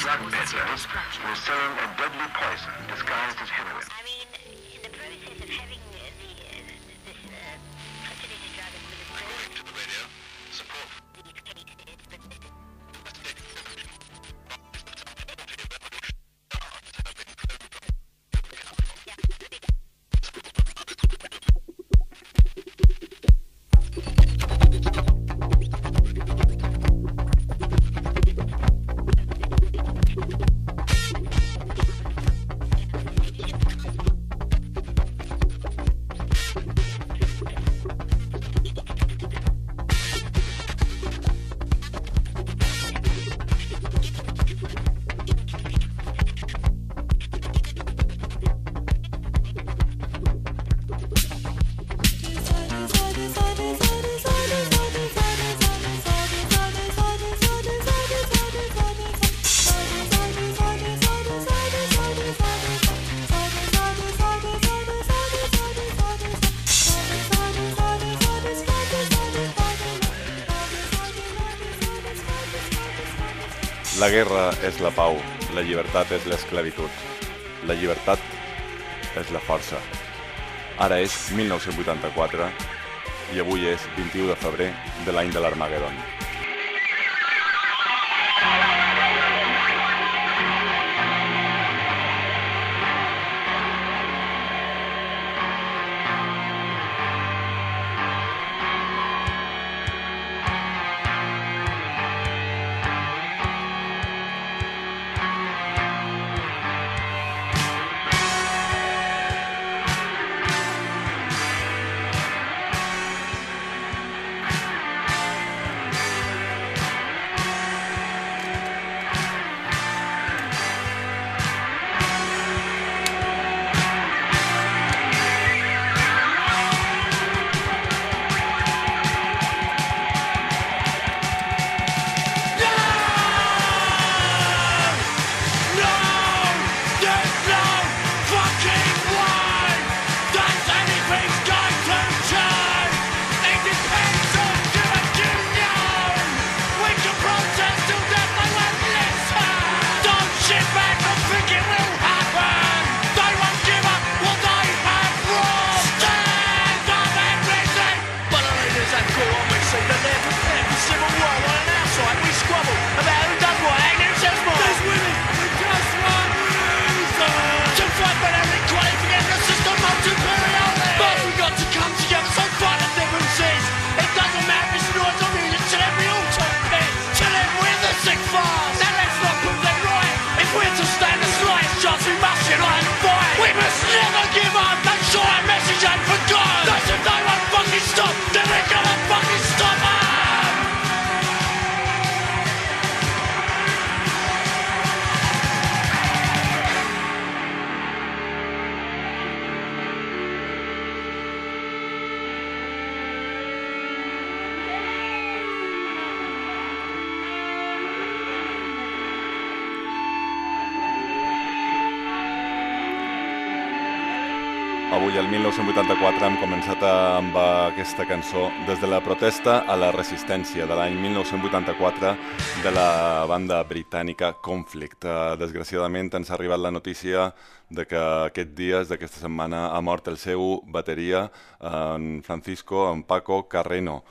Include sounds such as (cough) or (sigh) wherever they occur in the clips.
drug peddlers were selling a deadly poison disguised as heroin. La guerra és la pau, la llibertat és l'esclavitud. La llibertat és la força. Ara és 1984 i avui és 21 de febrer de l'any de l'Armagedon. Aquesta cançó des de la protesta a la resistència de l'any 1984 de la banda britànica Conflict. Eh, Desgraciadament ens ha arribat la notícia de que aquests dies, d'aquesta setmana, ha mort el seu bateria, en Francisco, en Paco Carreno.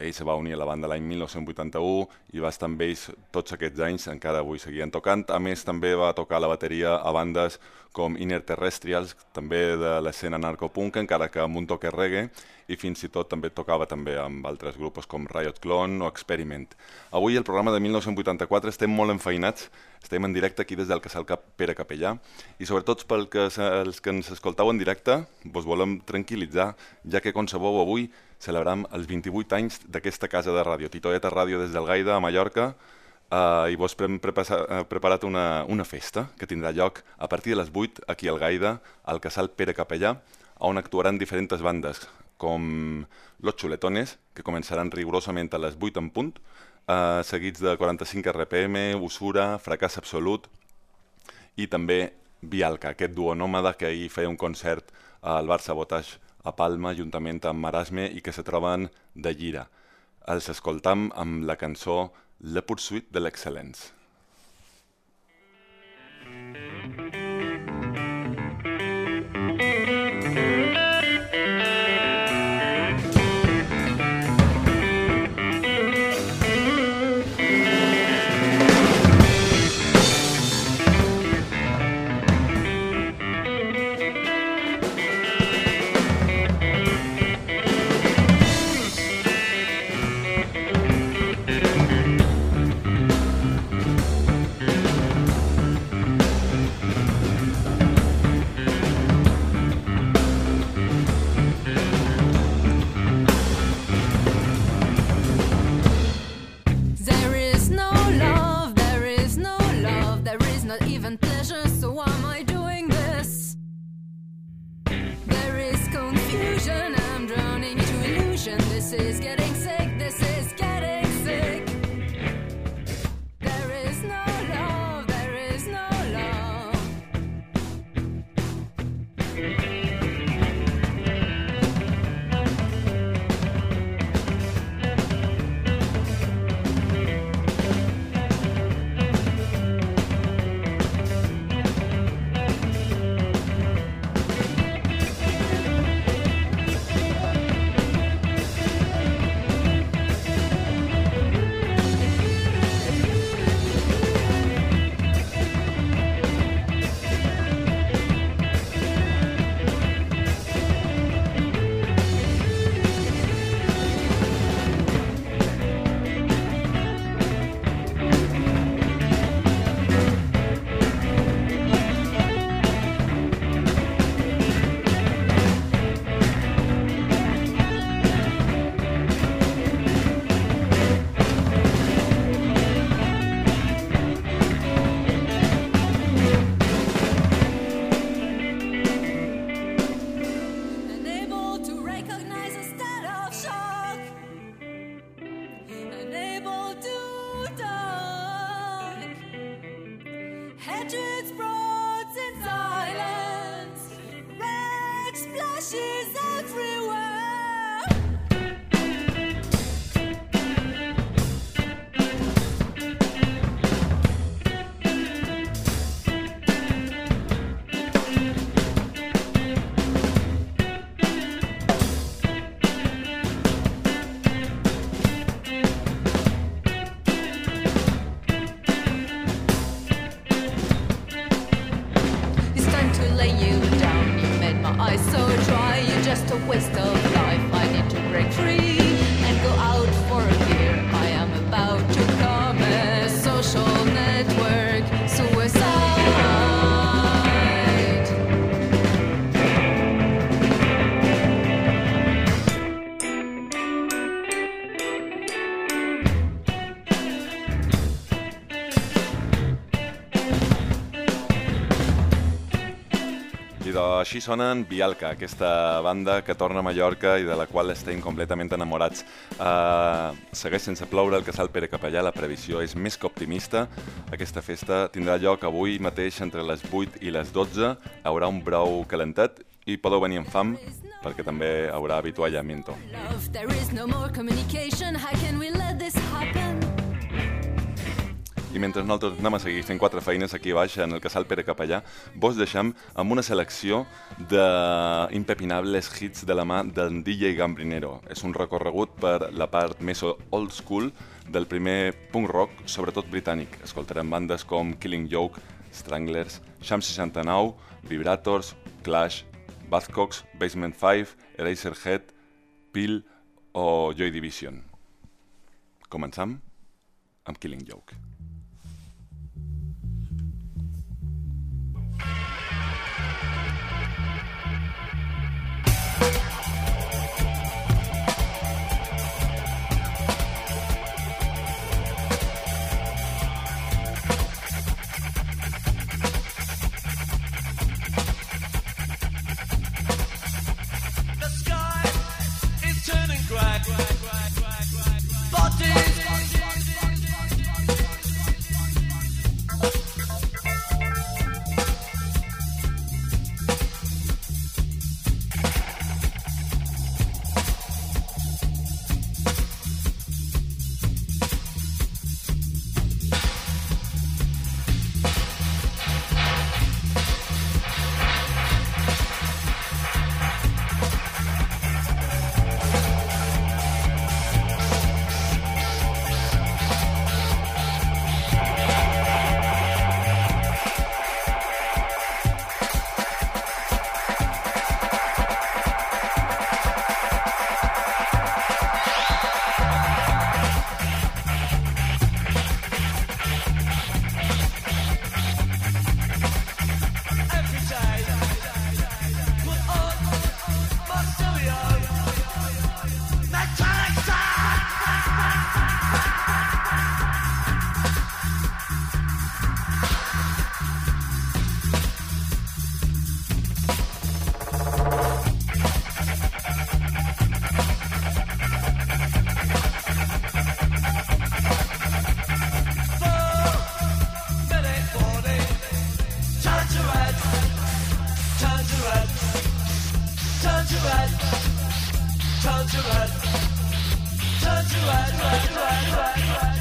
Ell se va unir a la banda l'any 1981 i va estar amb ells tots aquests anys, encara avui seguien tocant. A més, també va tocar la bateria a bandes com Inner Terrestrials, també de l'escena narcopunk, encara que amb un toque reggae, i fins i tot també tocava també amb altres grups com Riot Clone o Experiment. Avui, el programa de 1984, estem molt enfeinats, estem en directe aquí des del Casal Cap Pere Capellà, i sobretot pel que, els que ens escoltau en directe, vos volem tranquil·litzar, ja que, com sabeu, avui celebram els 28 anys d'aquesta casa de ràdio, Titoeta Ràdio des del Gaida a Mallorca, uh, i vos hem prepa preparat una, una festa que tindrà lloc a partir de les 8 aquí al Gaida, al Casal Pere Capellà, on actuaran diferents bandes, com Los Chuletones, que començaran rigorosament a les 8 en punt, uh, seguits de 45 RPM, Usura, Fracàs Absolut, i també Vialca, aquest duo nòmada que ahir feia un concert al Bar Sabotage a Palma, juntament amb Marasme, i que se troben de gira. Els escoltam amb la cançó Le Pursuit de l'Excel·lence. Is getting desire. Així sonen Bialca, aquesta banda que torna a Mallorca i de la qual estem completament enamorats. Uh, segueix sense ploure el casal Pere Capellà, la previsió és més que optimista. Aquesta festa tindrà lloc avui mateix entre les 8 i les 12. Hi haurà un brou calentet i podeu venir amb fam perquè també haurà avituallamiento. Love, I mentre nosaltres anem a seguir fent quatre feines aquí baix en el casal Pere Capellà, vos deixem amb una selecció d'impepinables hits de la mà d'en DJ Gambrinero. És un recorregut per la part més old school del primer punk rock, sobretot britànic. Escoltarem bandes com Killing Joke, Stranglers, Sham 69, Vibrators, Clash, Buzzcocks, Basement 5, Eraserhead, Peel o Joy Division. Començam amb Killing Joke. Turn to run. Turn to run, run, run, run, run.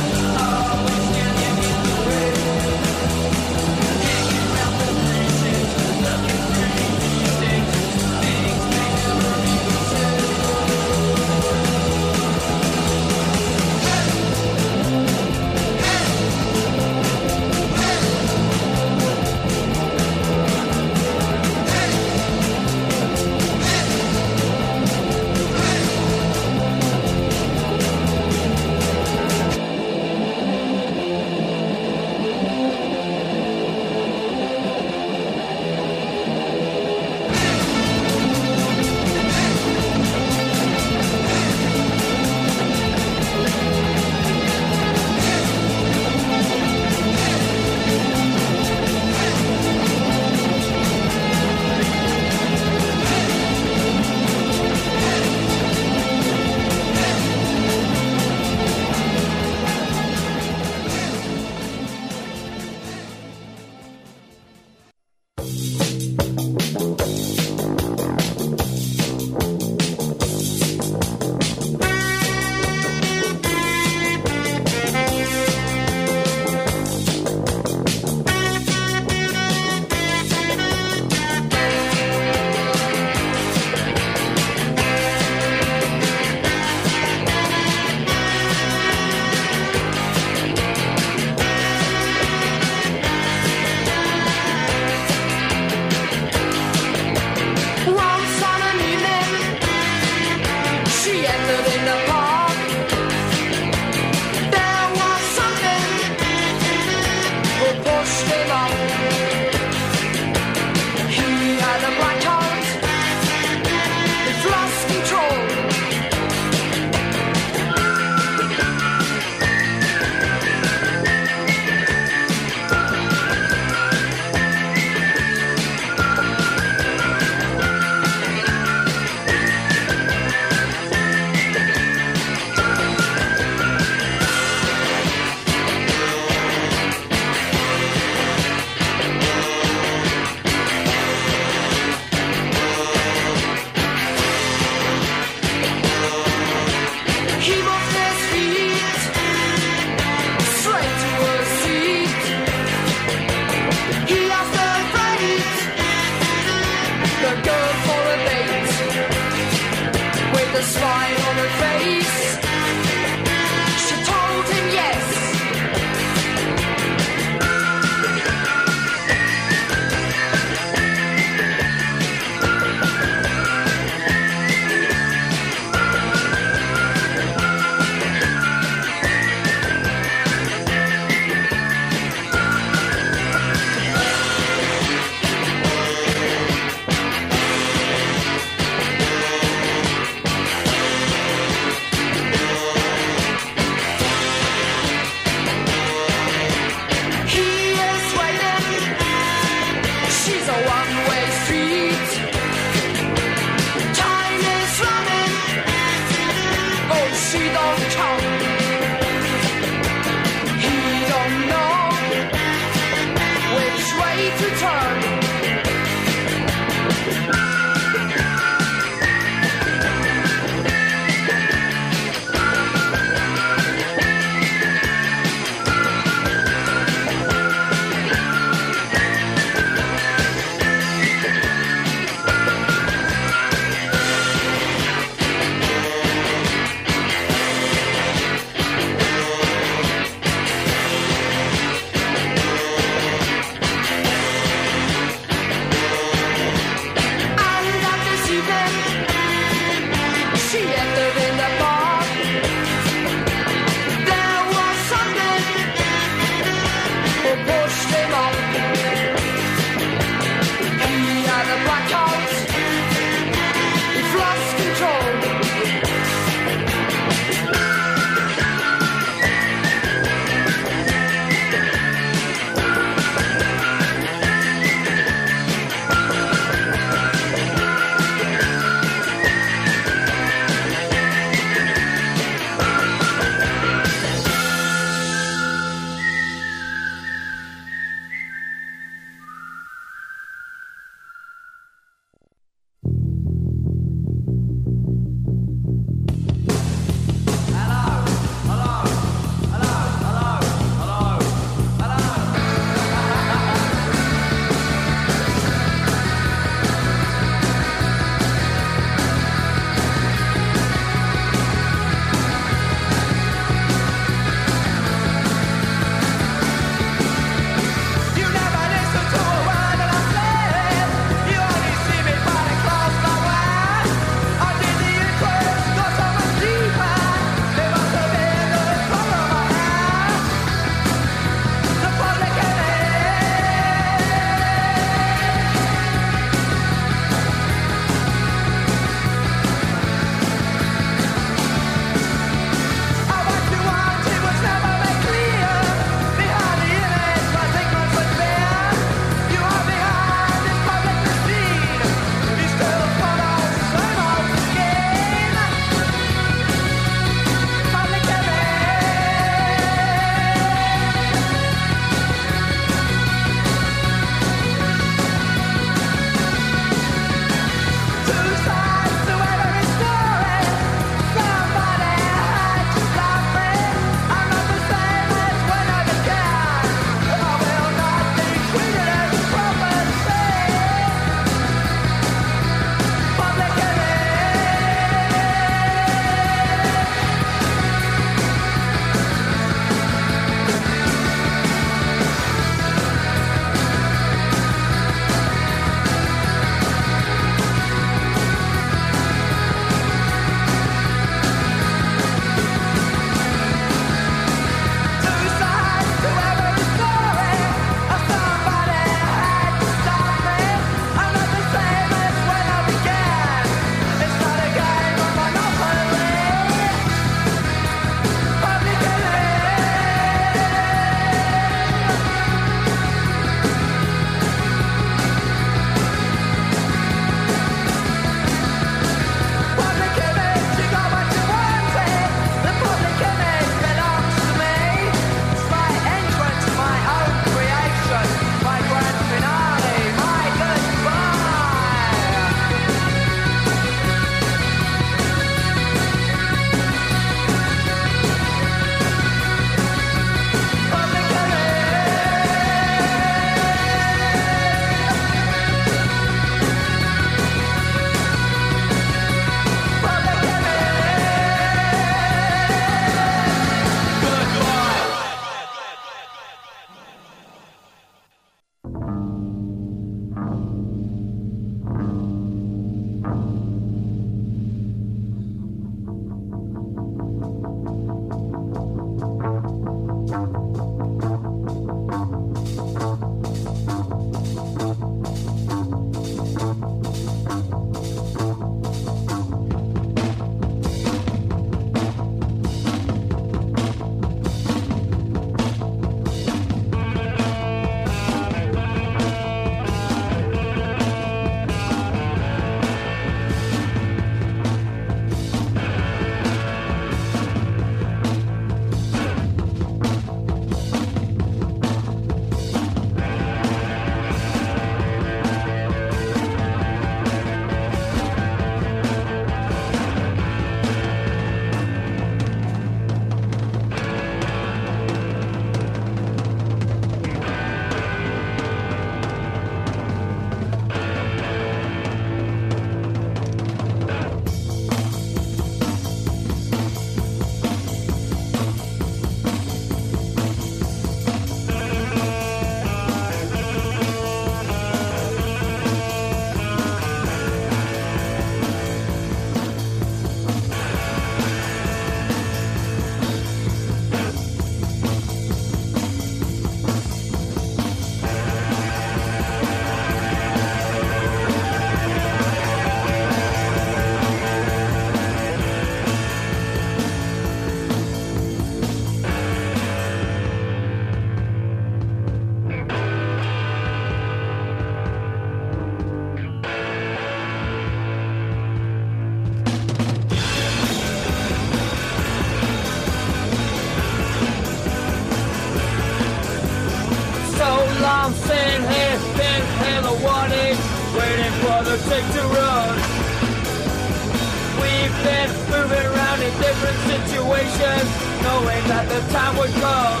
Situations, knowing that the time would come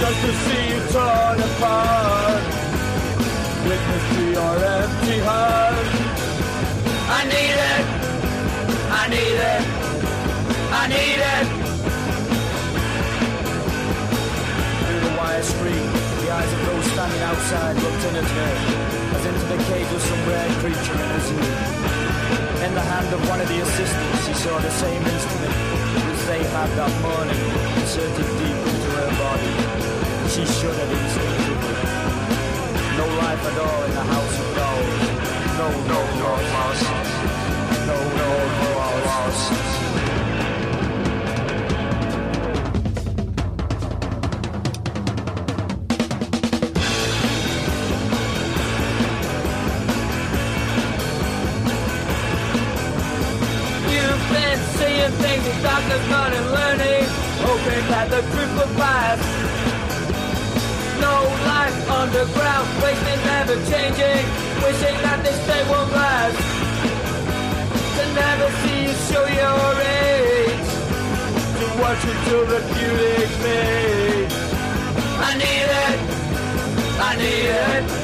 just to see you torn apart. Witness to your empty heart. I need it. I need it. I need it. Through the wire screen, the eyes of those standing outside looked in at her, as into the cage of some rare creature in a zoo. The hand of one of the assistants, she saw the same instrument as they had that morning, inserted deep into her body. She shuddered instinctively. No life at all in the house of dolls. No, no, no, loss. No, no, no, loss. Doctors not in learning, hoping that the truth will pass. No life underground, wasting never changing, wishing that this day won't last. To never see you show your age, to watch you till the beauty fades. I need it, I need it,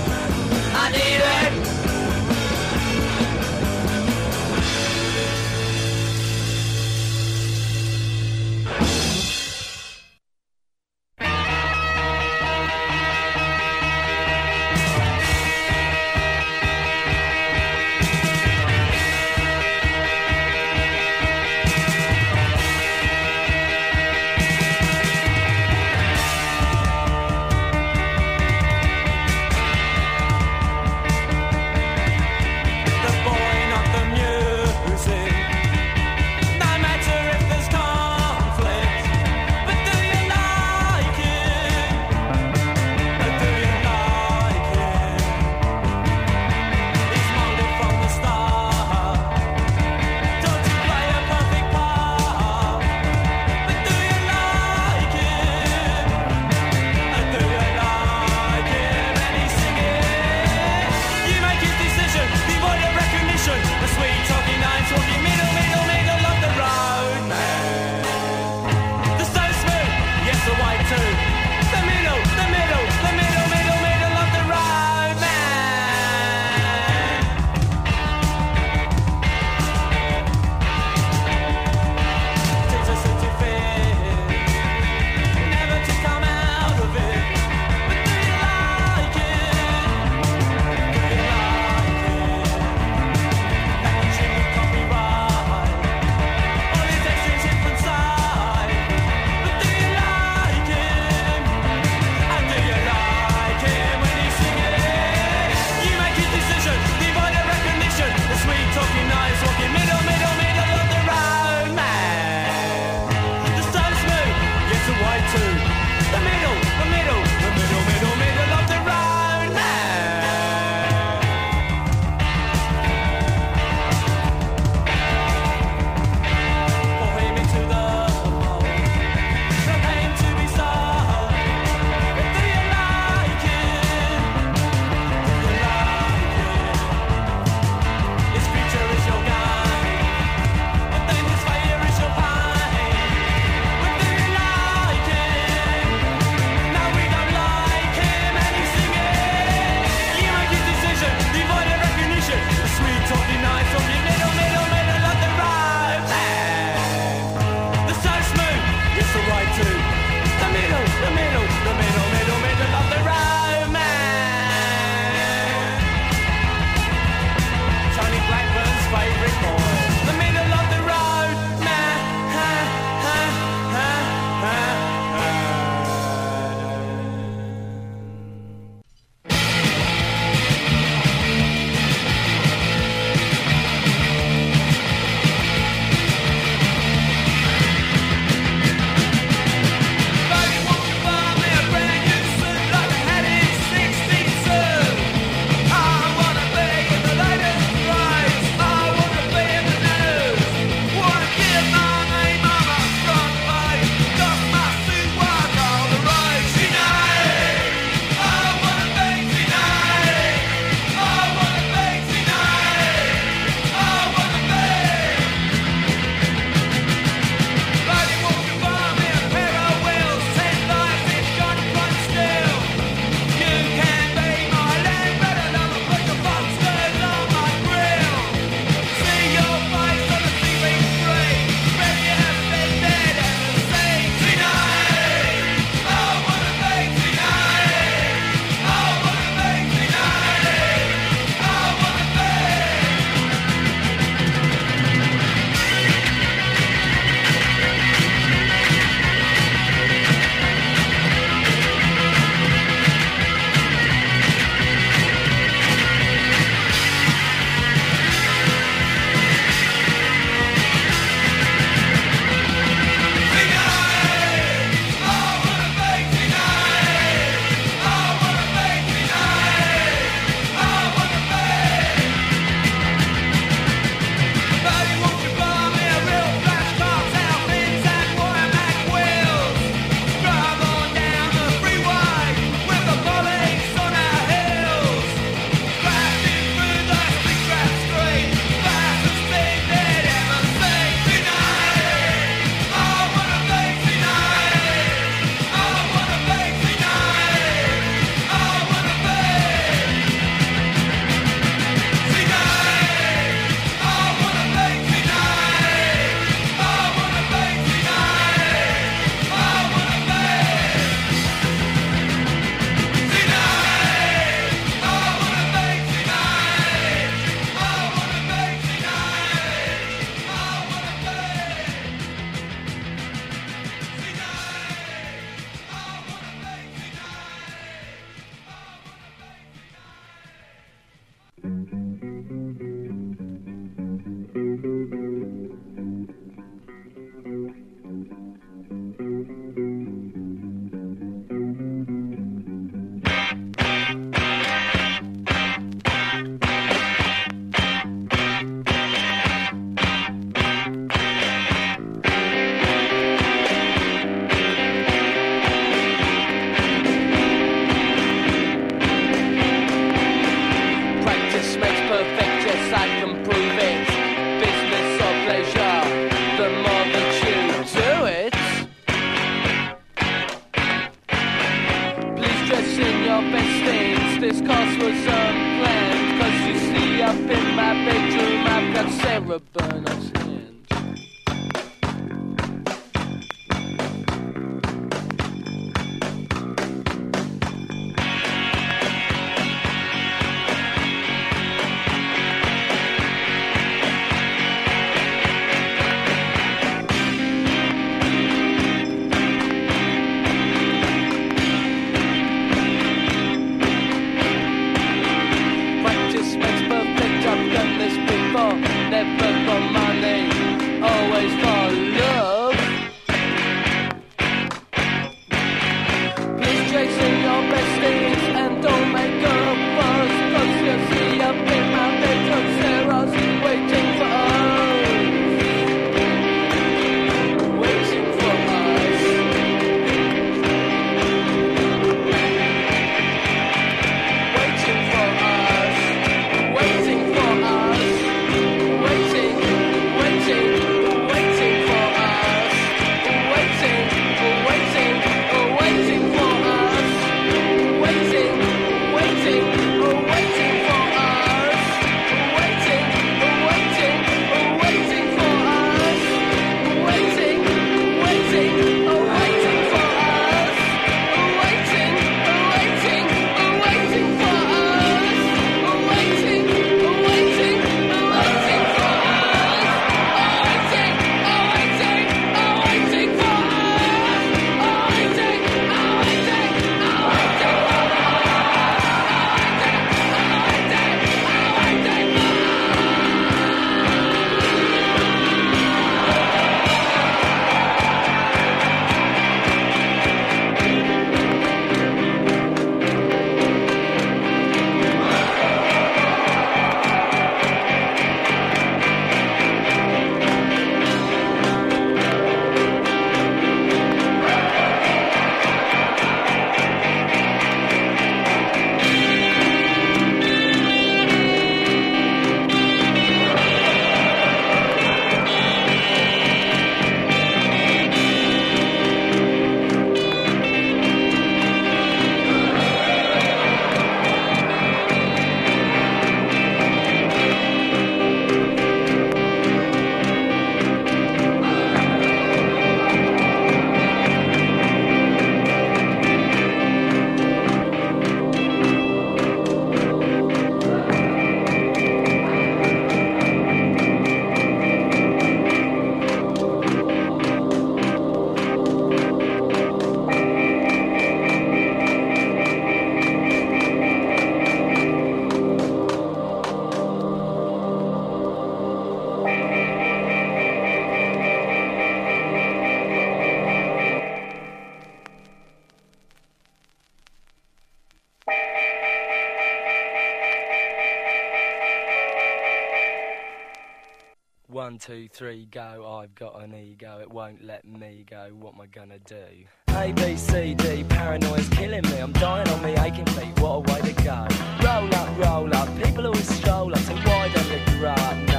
two, three, go. I've got an ego. It won't let me go. What am I gonna do? A, B, C, D. Paranoia's killing me. I'm dying on me aching feet. What a way to go. Roll up, roll up. People always stroll up. So why don't they grow up?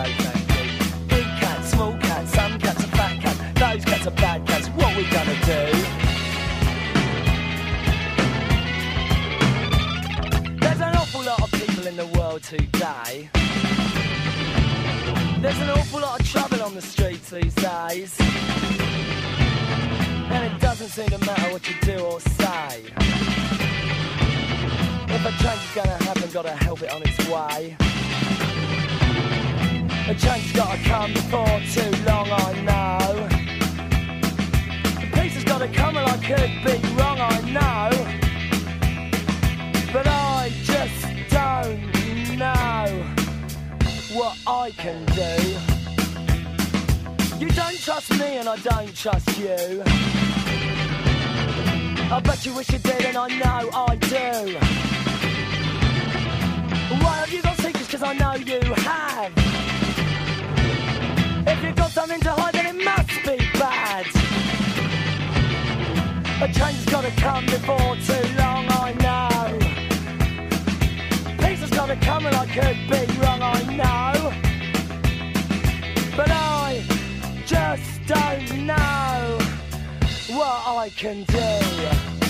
Awful lot of trouble on the streets these days. And it doesn't seem to matter what you do or say. If a change is gonna happen, gotta help it on its way. A change has gotta come before too long, I know. The peace has gotta come, and I could be wrong, I know. But I just don't know what I can do. You don't trust me and I don't trust you. I bet you wish you did and I know I do. Why have you got secrets? Cause I know you have. If you've got something to hide then it must be bad. A change has gotta come before too long, I know. Peace has gotta come and I could be wrong, I know. don't know what I can do.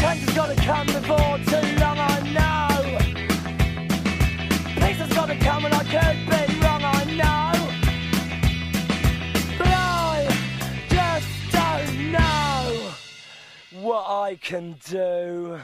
Change's gotta come before too long, I know. Peace has gotta come and I could be wrong, I know. But I just don't know what I can do.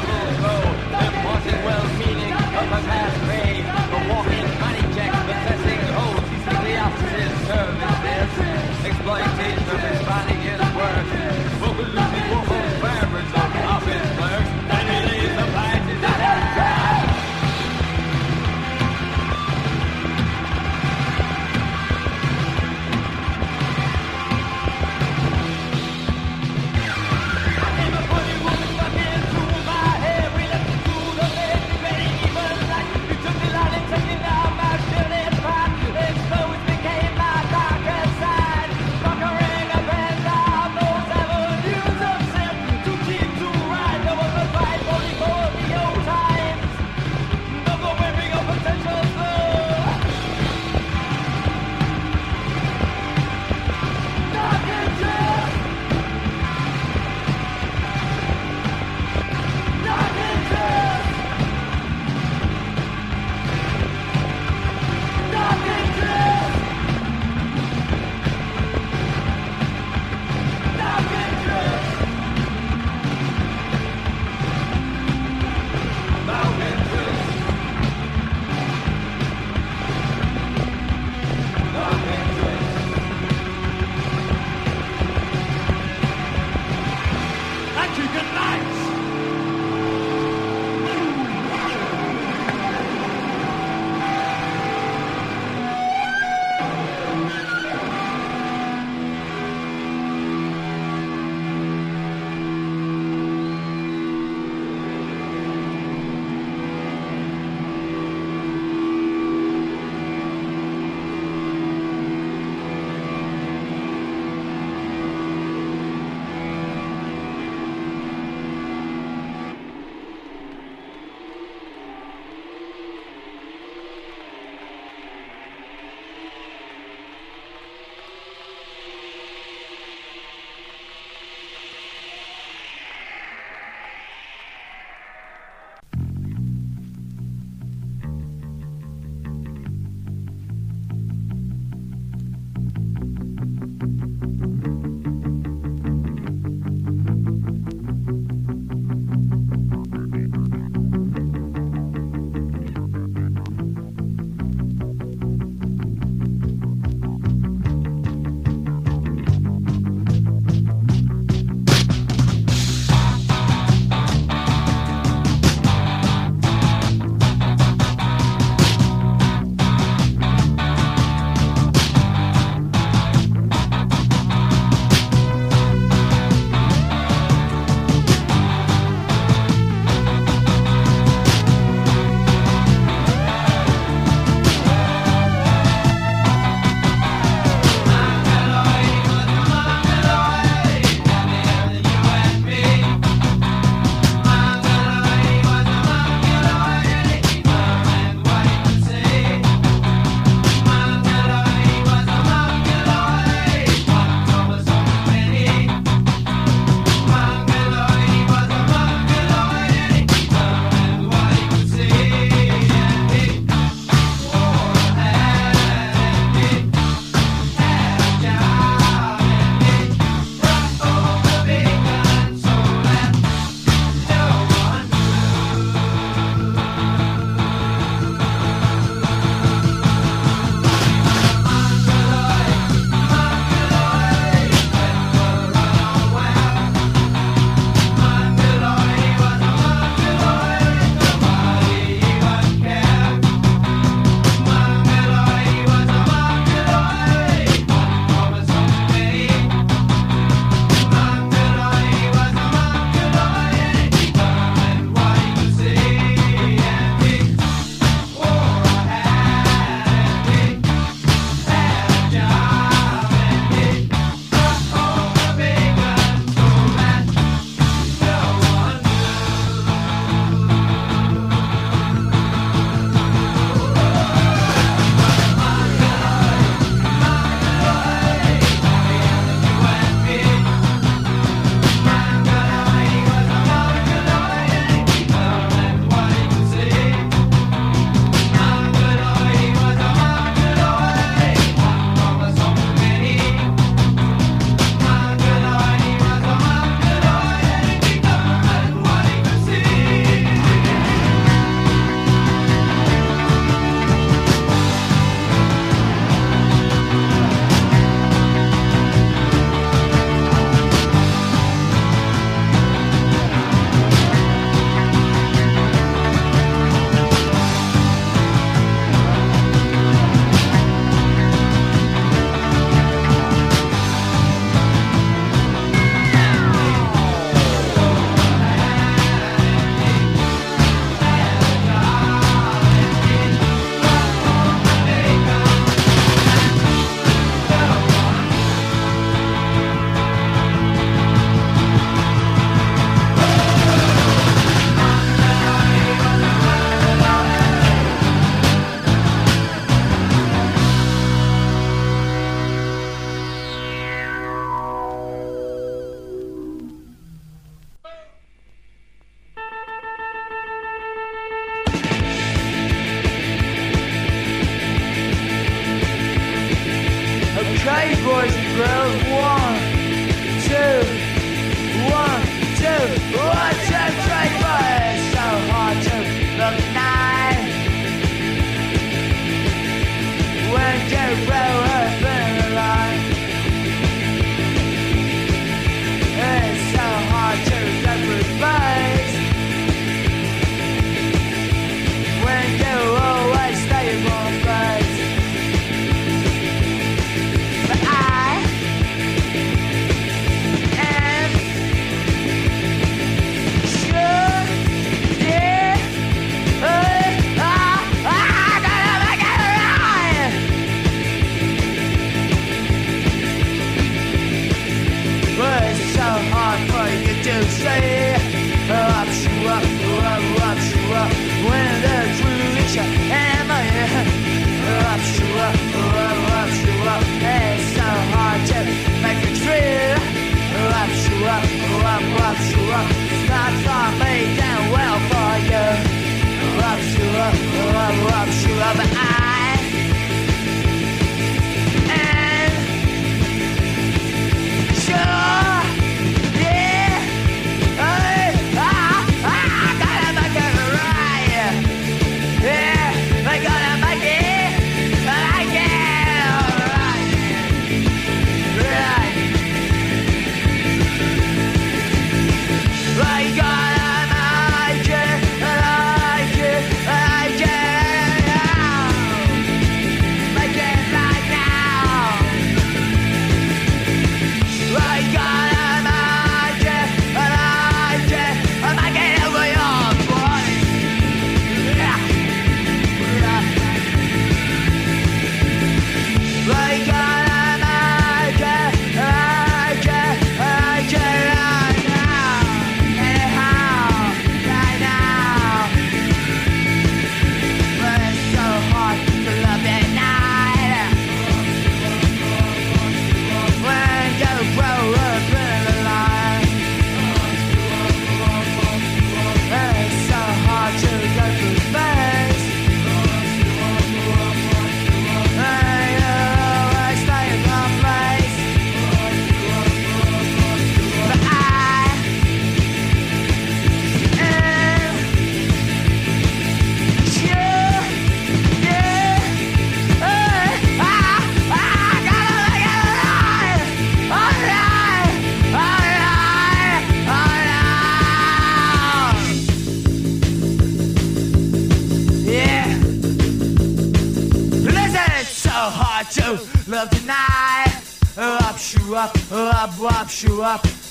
Bravo, bravo.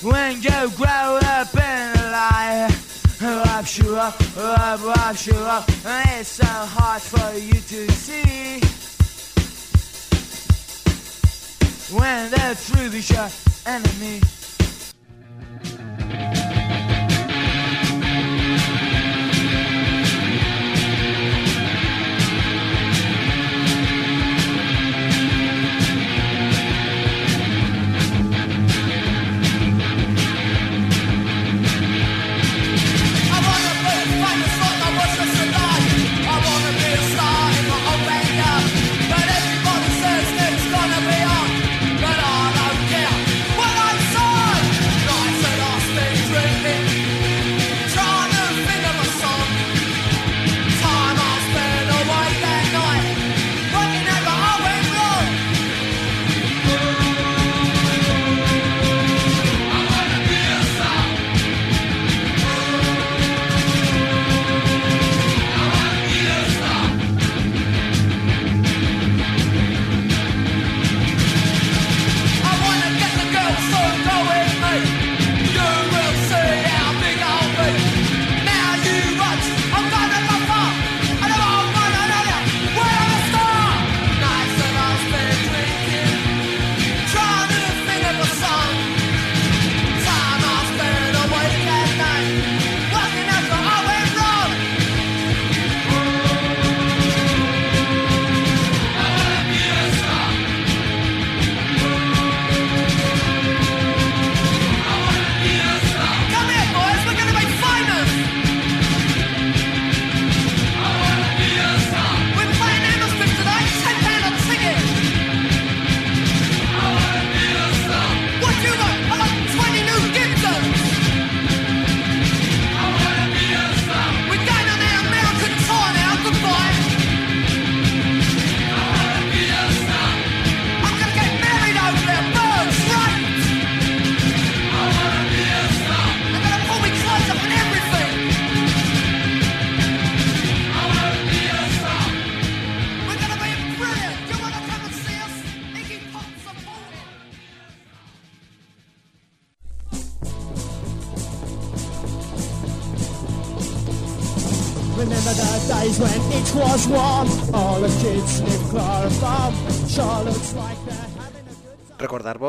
You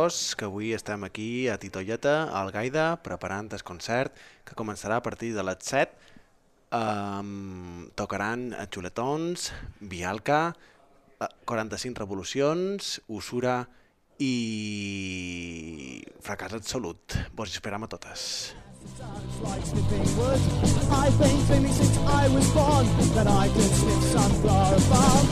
Cos, que avui estem aquí a Titoyeta, al Gaida, preparant el concert que començarà a partir de les 7. Um, tocaran Xuletons, Vialca, 45 eh, revolucions, Usura i fracàs absolut. Vos esperam a totes. Like sniffing wood. I've been dreaming since I was born that I could sniff sunflower bomb.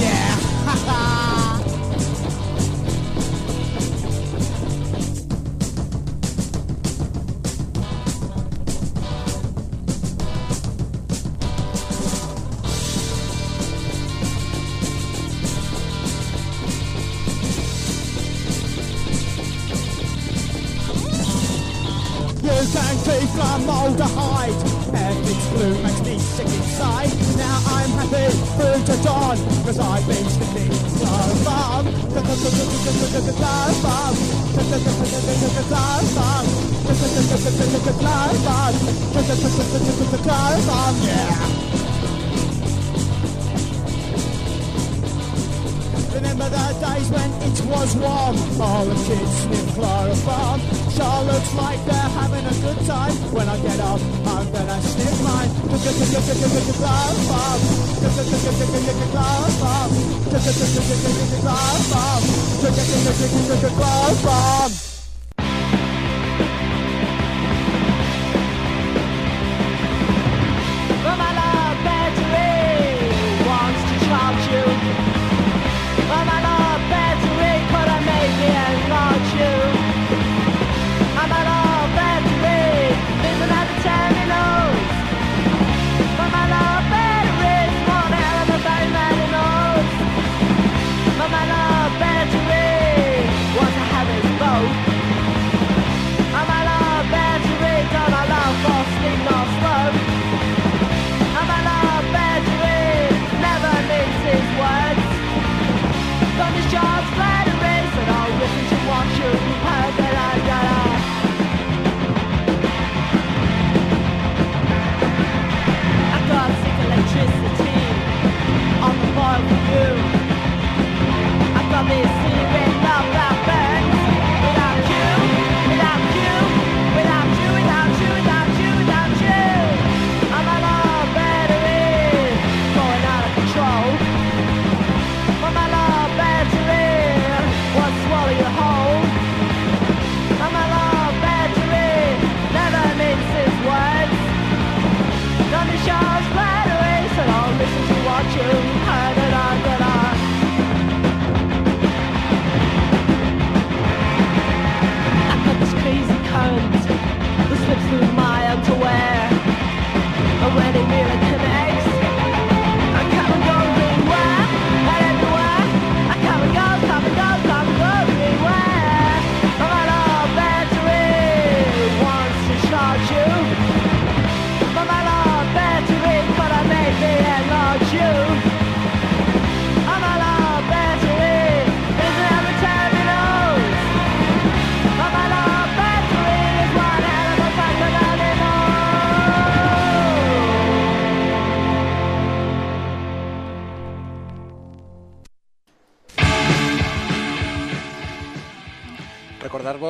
Yeah.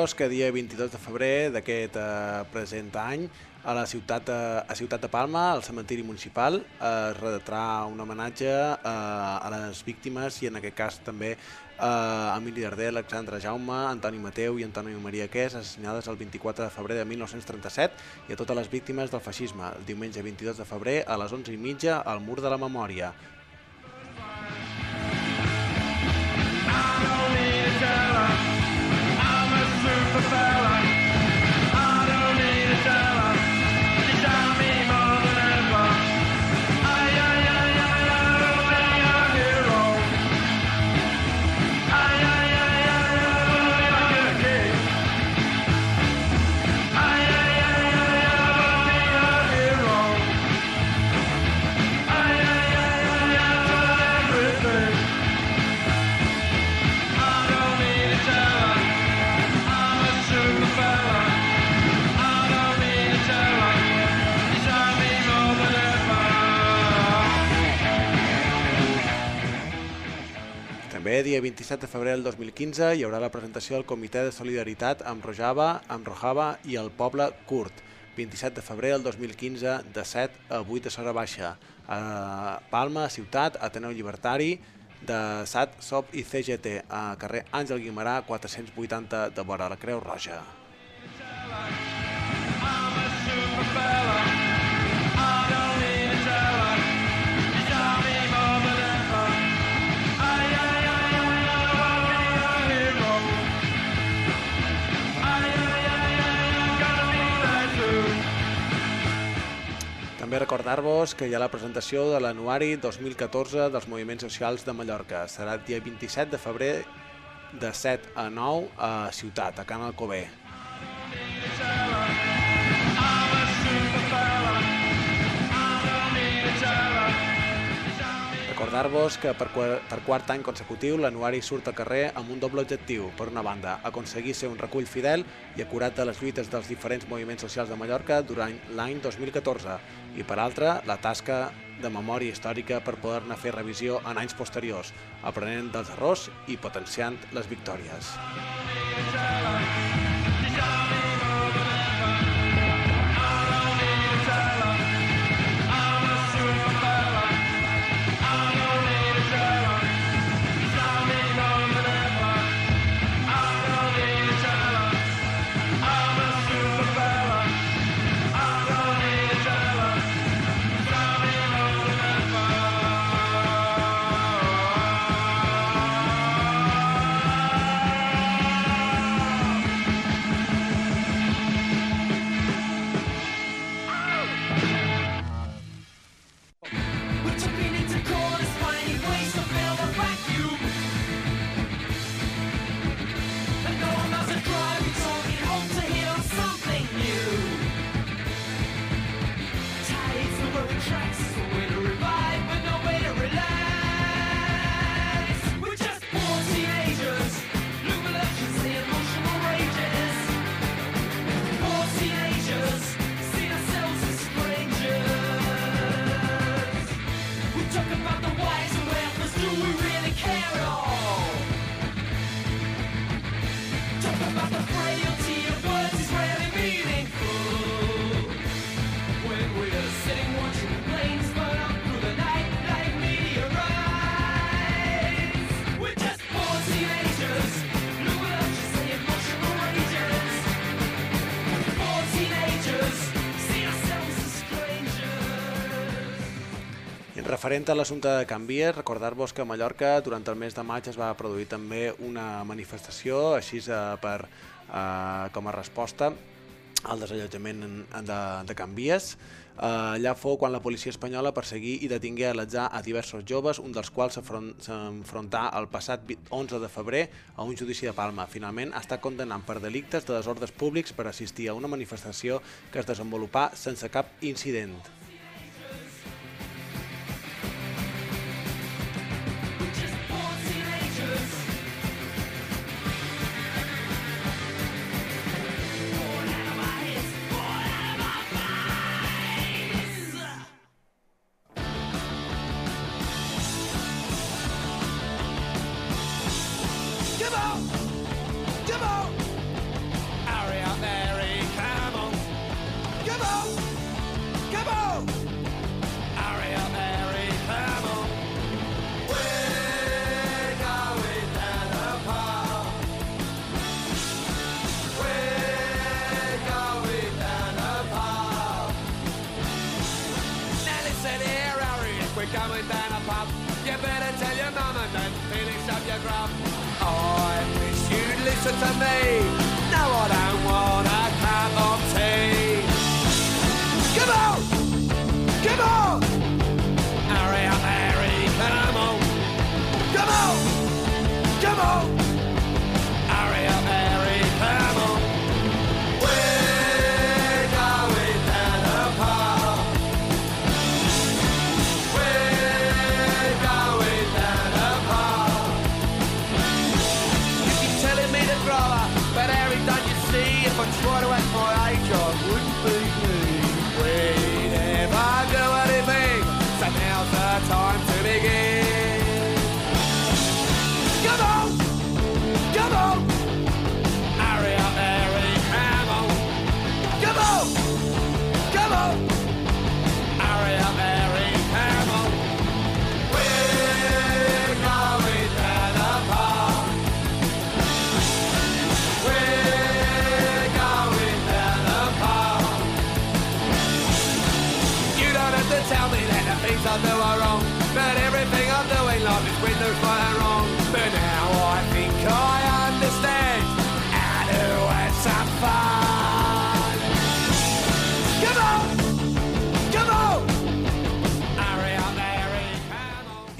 22, que dia 22 de febrer d'aquest eh, present any, a la ciutat, eh, a ciutat de Palma, al cementiri municipal, eh, es redactarà un homenatge eh, a les víctimes i en aquest cas també eh, a Emili Darder, Alexandre Jaume, Antoni Mateu i Antoni Maria Qués, assassinades el 24 de febrer de 1937 i a totes les víctimes del feixisme, el diumenge 22 de febrer a les 11.30 al Mur de la Memòria. I'll leave fell dia 27 de febrer del 2015 hi haurà la presentació del Comitè de Solidaritat amb Rojava, amb Rojava i el poble kurd. 27 de febrer del 2015 de 7 a 8 de Sora Baixa. A Palma, ciutat, Ateneu Llibertari, de SAT, SOP i CGT, a carrer Àngel Guimarà 480 de vora la Creu Roja. També recordar-vos que hi ha la presentació de l'anuari 2014 dels moviments socials de Mallorca. Serà el dia 27 de febrer de 7 a 9 a Ciutat, a Can Alcover. Recordar-vos que per, per quart any consecutiu l'anuari surt al carrer amb un doble objectiu. Per una banda, aconseguir ser un recull fidel i acurat de les lluites dels diferents moviments socials de Mallorca durant l'any 2014 i per altra, la tasca de memòria històrica per poder-ne fer revisió en anys posteriors, aprenent dels errors i potenciant les victòries. Referent a l'assumpte de canvies, recordar-vos que a Mallorca durant el mes de maig es va produir també una manifestació així eh, per, eh, com a resposta al desallotjament de, de Canvies. Eh, allà fou quan la policia espanyola perseguí i detingué a l'atzar a diversos joves, un dels quals s'enfrontà el passat vi- 11 de febrer a un judici de Palma. Finalment ha estat condemnat per delictes de desordres públics per assistir a una manifestació que es desenvolupà sense cap incident.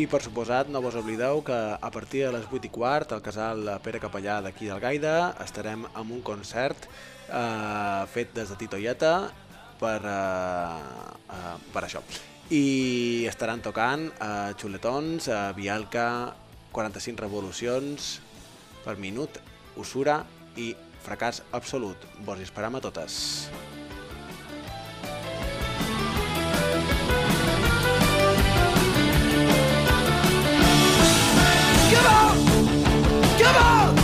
I per suposat, no vos oblideu que a partir de les 8 i quart al casal Pere Capellà d'aquí del Gaida estarem amb un concert eh, fet des de Tito Ieta per, eh, eh, per això. I estaran tocant eh, xuletons, eh, Vialca, 45 revolucions per minut, usura i fracàs absolut. Vos hi esperam a totes. Come on!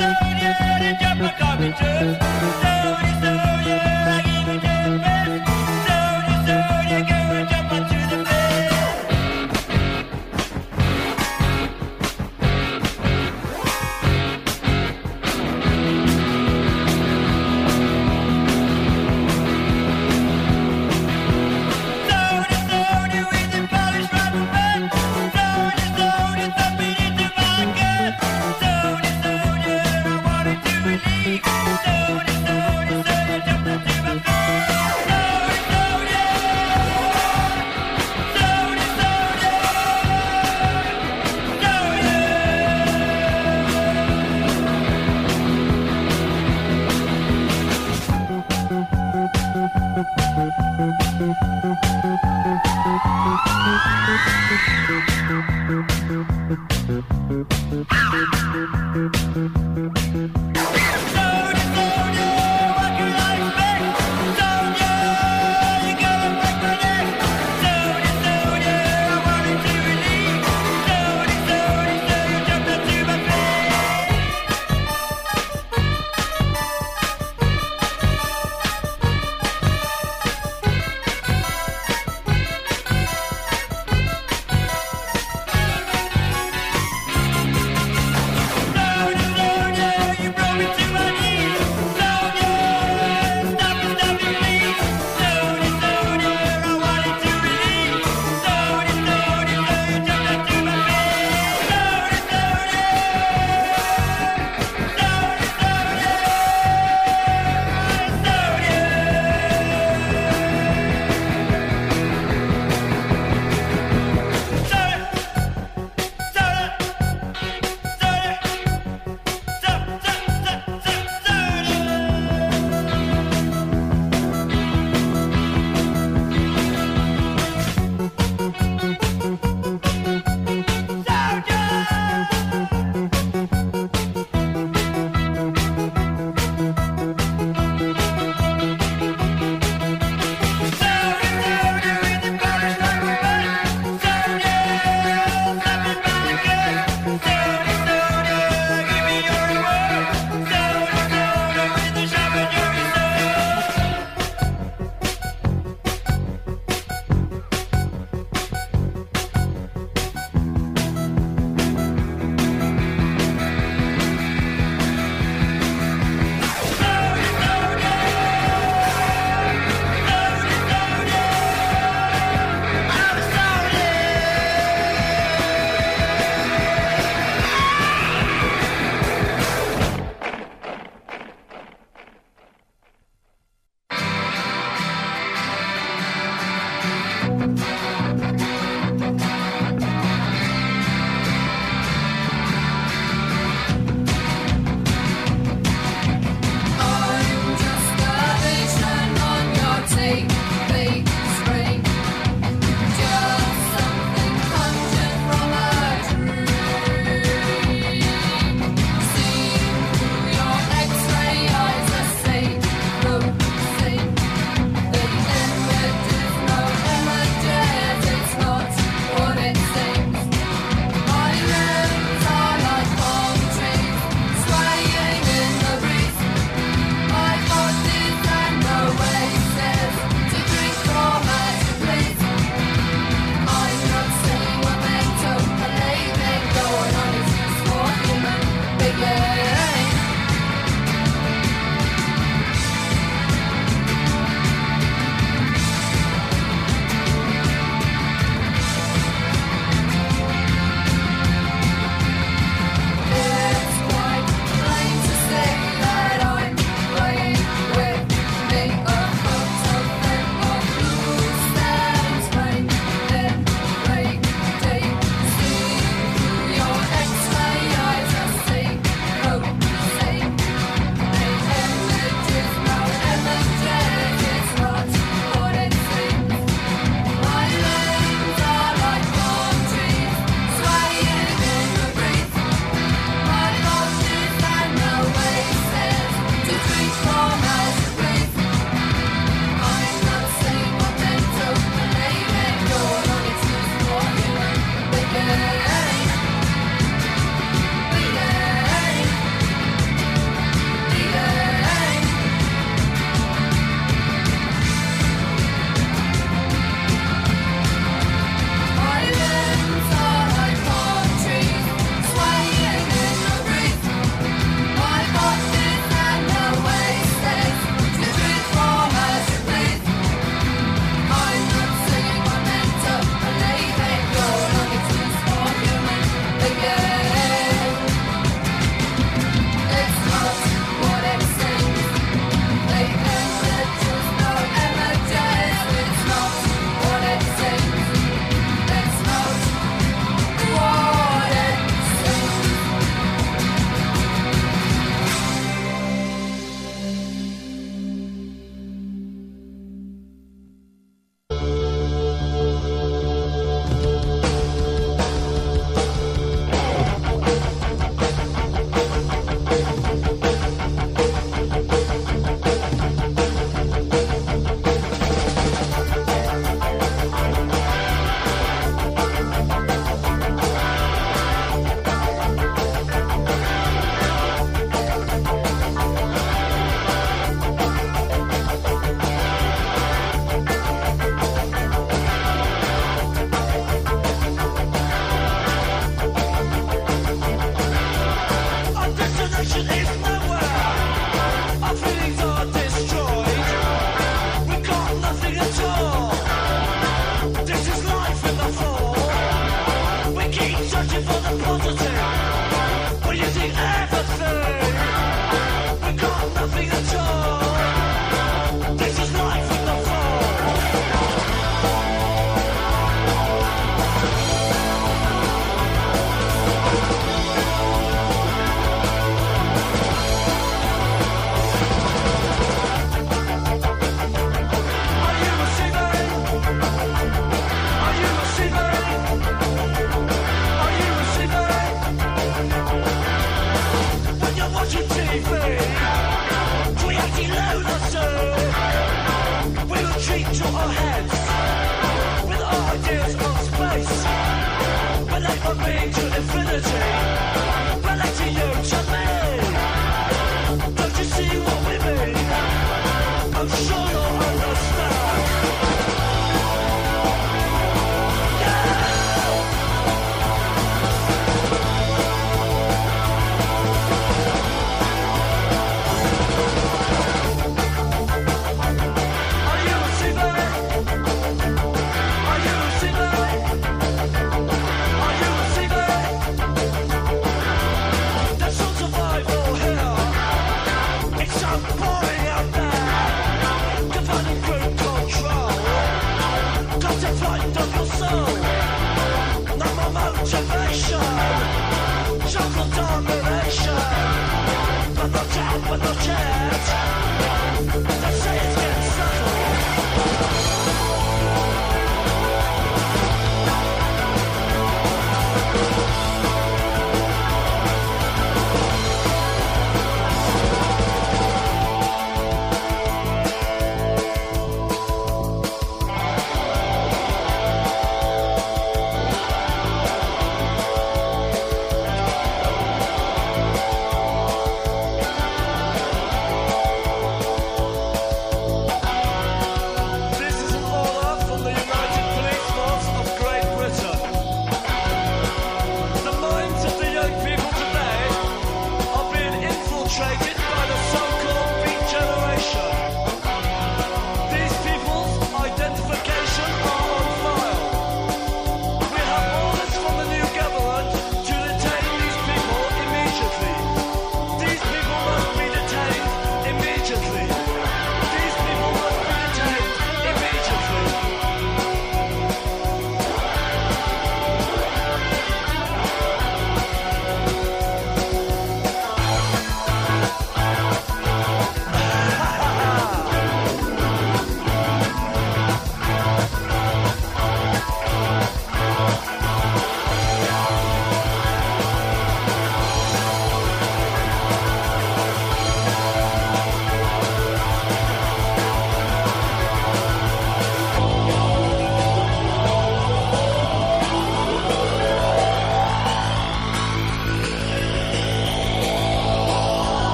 Teoria de apocalipse, you?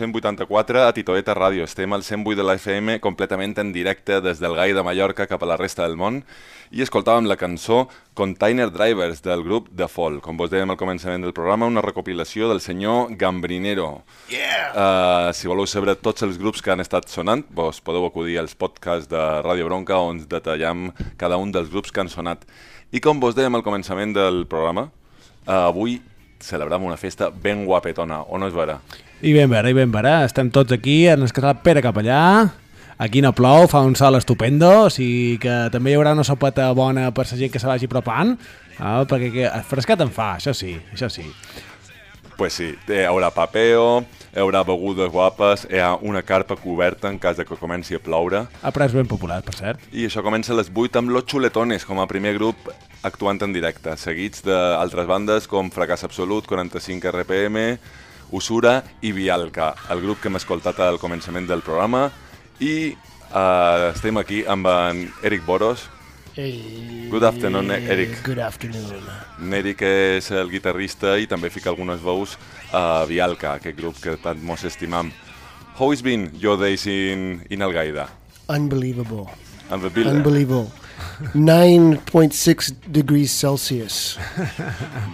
184 a Titoeta Ràdio. Estem al 108 de la FM completament en directe des del Gai de Mallorca cap a la resta del món i escoltàvem la cançó Container Drivers del grup The Fall. Com vos dèiem al començament del programa, una recopilació del senyor Gambrinero. Yeah! Uh, si voleu saber tots els grups que han estat sonant, vos podeu acudir als podcasts de Ràdio Bronca on detallam cada un dels grups que han sonat. I com vos dèiem al començament del programa, uh, avui celebrem una festa ben guapetona, o no és vera? I ben vera, i ben vera. Estem tots aquí en el casal Pere Capellà. Aquí no plou, fa un sol estupendo, o sigui que també hi haurà una sopeta bona per la gent que se vagi apropant, ah, perquè fresquet en fa, això sí, això sí. Pues sí, hi haurà papeo, hi haurà begudes guapes, hi ha una carpa coberta en cas de que comenci a ploure, A preu ben popular, per cert. i això comença a les 8 amb Los Chuletones com a primer grup actuant en directe, seguits d'altres bandes com Fracàs Absolut, 45 RPM, Usura i Vialca, el grup que hem escoltat al començament del programa, i uh, estem aquí amb en Eric Boros. Hey, Good afternoon, Eric. Good afternoon. Eric és el guitarrista i també fica algunes veus a Vialca, aquest grup que tant mos estimam. How has been your days in, in Algaida? Unbelievable. Unbelievable. Unbelievable. 9.6 degrees Celsius.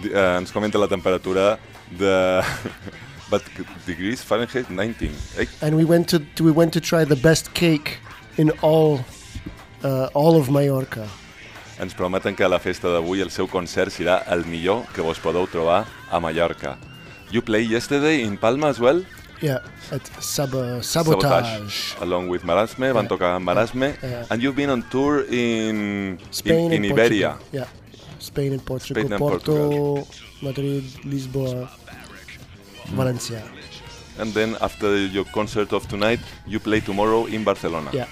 Eh, ens comenta la temperatura de... (laughs) But degrees Fahrenheit 19. Eh? And we went to we went to try the best cake in all uh, all of Mallorca. Ens prometen que a la festa d'avui el seu concert serà el millor que vos podeu trobar a Mallorca. You play yesterday in Palma as well? Yeah, at sab- sabotage. Along with Marasme, van Yeah. tocar en Marasme. Yeah. And you've been on tour in, Spain in, in and Iberia. Portugal. Yeah, Spain and Portugal. Spain and Porto, Madrid, Lisboa, Valencia. and then after your concert of tonight, you play tomorrow in Barcelona. Yeah,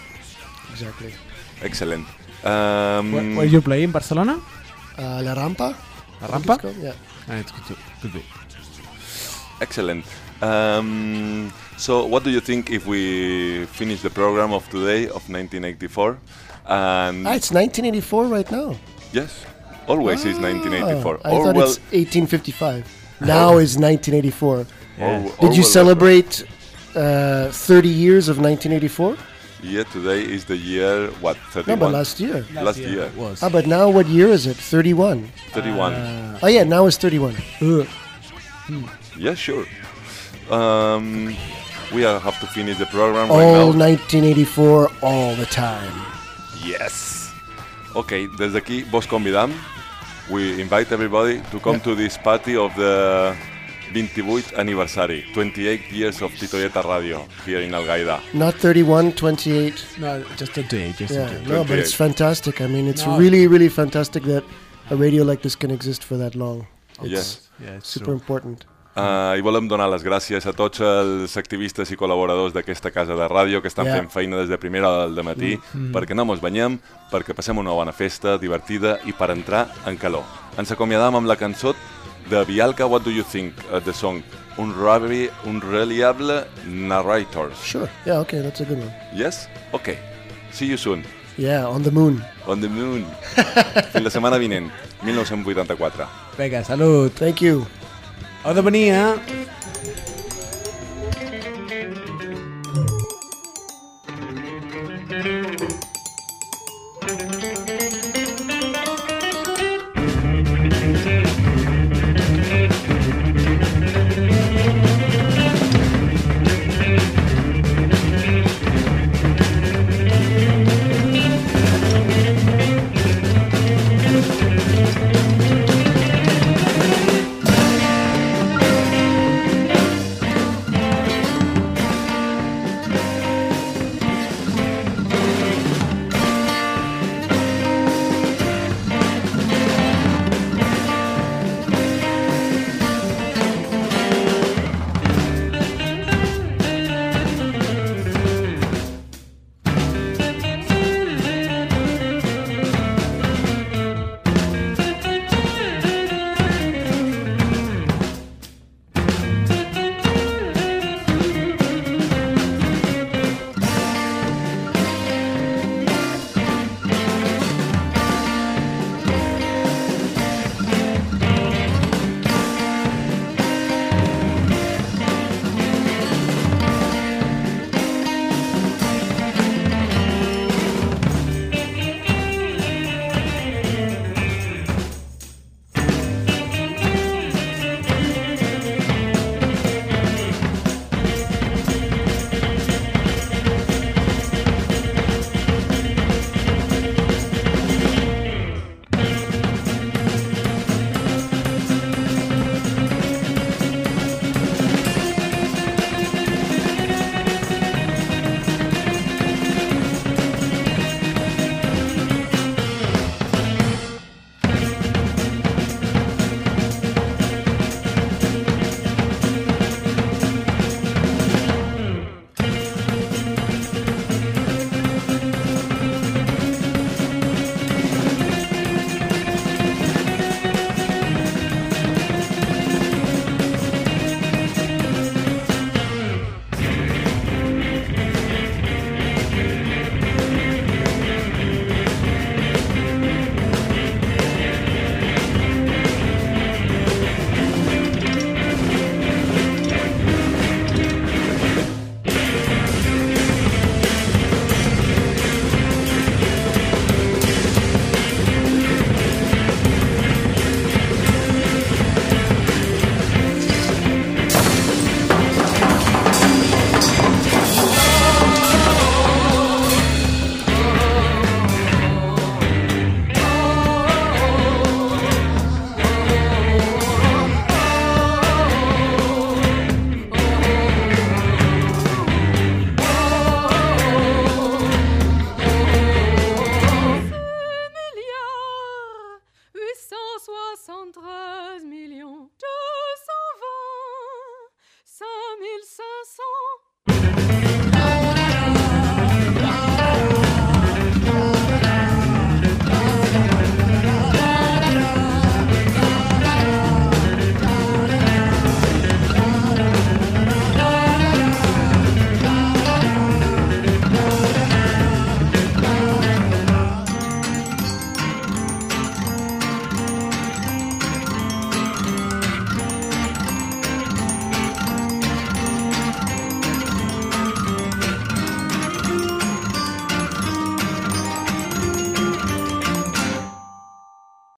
exactly. Excellent. Um, Where, where you play in Barcelona? Uh, La Rampa? La Rampa? called, Yeah. Ah, it's good, good, good. Excellent. Um, so, what do you think if we finish the program of today of 1984? And Ah, it's 1984 right now. yes, always is 1984. Ah, I thought it's 1855. Now is 1984. Orwell- Did Orwell you celebrate uh, 30 years of 1984? Yeah, today is the year what? 31. No, but last year. Last year. was. Ah, but now what year is it? 31. 31. Oh yeah, now it's 31. yeah, sure. Um, we have to finish the program All right now. 1984, all the time. Yes. Ok, des d'aquí vos convidam. We invite everybody to come to this party of the 28th anniversary, 28 years of Titoyeta Radio here in Algaida. Not 31, 28. No, just a day, just Yeah, a day. no, but 28. it's fantastic. I mean, it's No. really, really fantastic that a radio like this can exist for that long. It's Yes. Yeah, it's super true. important. Uh, I volem donar les gràcies a tots els activistes i col·laboradors d'aquesta casa de ràdio que estan Yeah. fent feina des de primera hora del matí perquè no mos banyem, perquè passem una bona festa, divertida i per entrar en calor. Ens acomiadam amb la cançó de Bialca What Do You Think, uh, the song Unravi- Unreliable Narrators. Sure. Yeah, okay, that's a good one. Yes? Ok. See you soon. Yeah, on the moon. On the moon. (laughs) Fins la setmana vinent, 1984. Vinga, salut. Thank you. Heu de venir, eh?